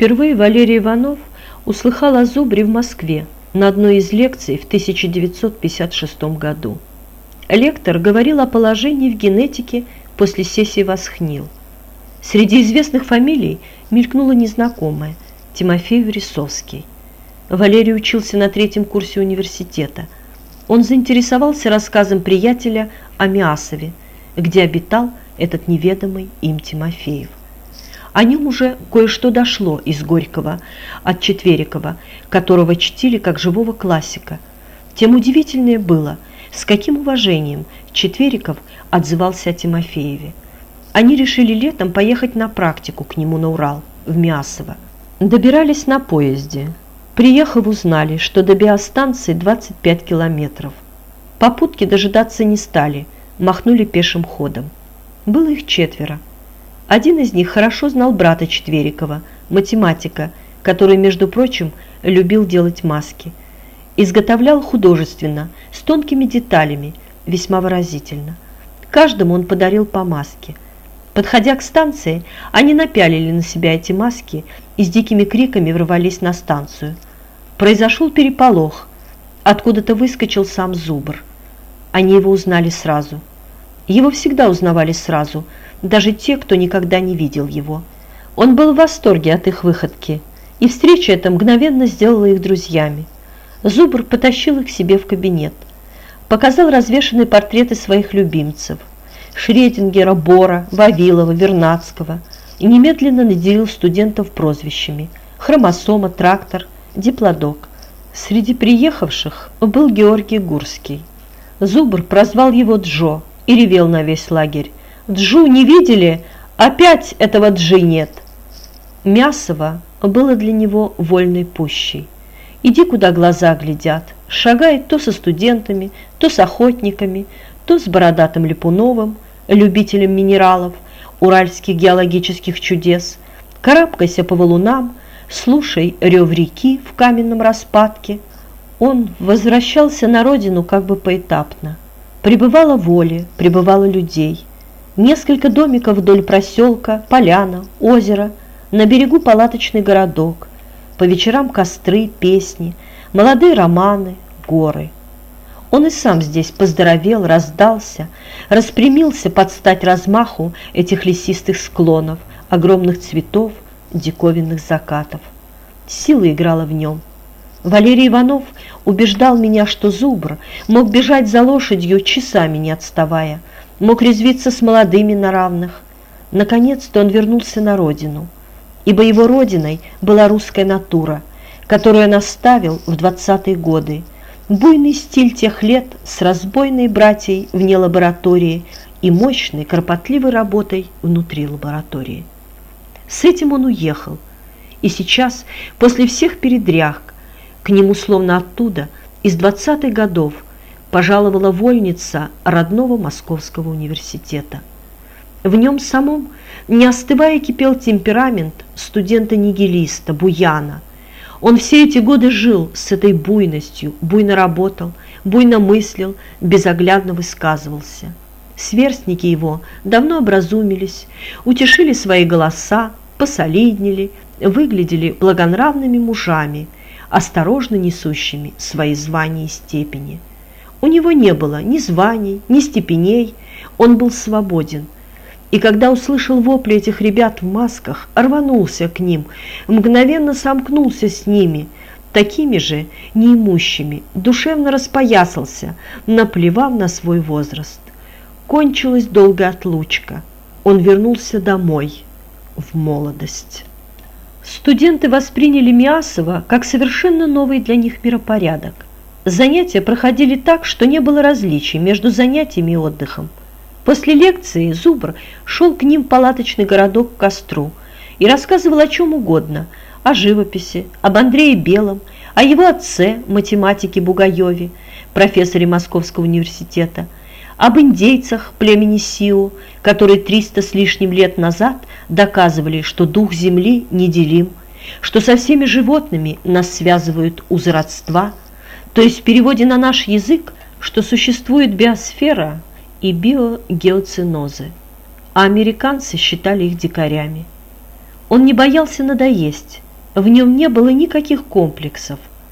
Впервые Валерий Иванов услыхал о зубре в Москве на одной из лекций в 1956 году. Лектор говорил о положении в генетике после сессии Восхнил. Среди известных фамилий мелькнула незнакомая – Тимофеев-Рисовский. Валерий учился на третьем курсе университета. Он заинтересовался рассказом приятеля о Миасове, где обитал этот неведомый им Тимофеев. О нем уже кое-что дошло из Горького от Четверикова, которого чтили как живого классика. Тем удивительнее было, с каким уважением Четвериков отзывался о Тимофееве. Они решили летом поехать на практику к нему на Урал, в Миасово. Добирались на поезде. Приехав, узнали, что до биостанции 25 километров. Попутки дожидаться не стали, махнули пешим ходом. Было их четверо. Один из них хорошо знал брата Четверикова, математика, который, между прочим, любил делать маски. Изготовлял художественно, с тонкими деталями, весьма выразительно. Каждому он подарил по маске. Подходя к станции, они напялили на себя эти маски и с дикими криками ворвались на станцию. Произошел переполох. Откуда-то выскочил сам Зубр. Они его узнали сразу. Его всегда узнавали сразу – даже те, кто никогда не видел его. Он был в восторге от их выходки, и встреча эта мгновенно сделала их друзьями. Зубр потащил их к себе в кабинет, показал развешанные портреты своих любимцев – Шредингера, Бора, Вавилова, Вернадского – и немедленно наделил студентов прозвищами – хромосома, трактор, диплодок. Среди приехавших был Георгий Гурский. Зубр прозвал его Джо и ревел на весь лагерь. Джу не видели? Опять этого Джи нет. Мясово было для него вольной пущей. Иди, куда глаза глядят. Шагает то со студентами, то с охотниками, то с бородатым Липуновым, любителем минералов, уральских геологических чудес. Карабкайся по валунам, слушай рев реки в каменном распадке. Он возвращался на родину как бы поэтапно. Прибывало воли, прибывало людей – Несколько домиков вдоль проселка, поляна, озеро, на берегу палаточный городок, по вечерам костры, песни, молодые романы, горы. Он и сам здесь поздоровел, раздался, распрямился под стать размаху этих лесистых склонов, огромных цветов, диковинных закатов. Сила играла в нем. Валерий Иванов убеждал меня, что зубр мог бежать за лошадью, часами не отставая, мог резвиться с молодыми на равных. Наконец-то он вернулся на родину, ибо его родиной была русская натура, которую он оставил в двадцатые годы, буйный стиль тех лет с разбойной братьей вне лаборатории и мощной, кропотливой работой внутри лаборатории. С этим он уехал, и сейчас, после всех передряг, к нему словно оттуда, из двадцатых годов, пожаловала вольница родного Московского университета. В нем самом, не остывая, кипел темперамент студента-нигилиста, буяна. Он все эти годы жил с этой буйностью, буйно работал, буйно мыслил, безоглядно высказывался. Сверстники его давно образумились, утешили свои голоса, посолиднили, выглядели благонравными мужами, осторожно несущими свои звания и степени – у него не было ни званий, ни степеней, он был свободен. И когда услышал вопли этих ребят в масках, рванулся к ним, мгновенно сомкнулся с ними, такими же неимущими, душевно распоясался, наплевав на свой возраст. Кончилась долгая отлучка. Он вернулся домой, в молодость. Студенты восприняли Миасова как совершенно новый для них миропорядок. Занятия проходили так, что не было различий между занятиями и отдыхом. После лекции Зубр шел к ним в палаточный городок к костру и рассказывал о чем угодно, о живописи, об Андрее Белом, о его отце, математике Бугаеве, профессоре Московского университета, об индейцах племени Сиу, которые 300 с лишним лет назад доказывали, что дух Земли неделим, что со всеми животными нас связывают узы родства – то есть в переводе на наш язык, что существует биосфера и биогеоцинозы, а американцы считали их дикарями. Он не боялся надоесть В нем не было никаких комплексов,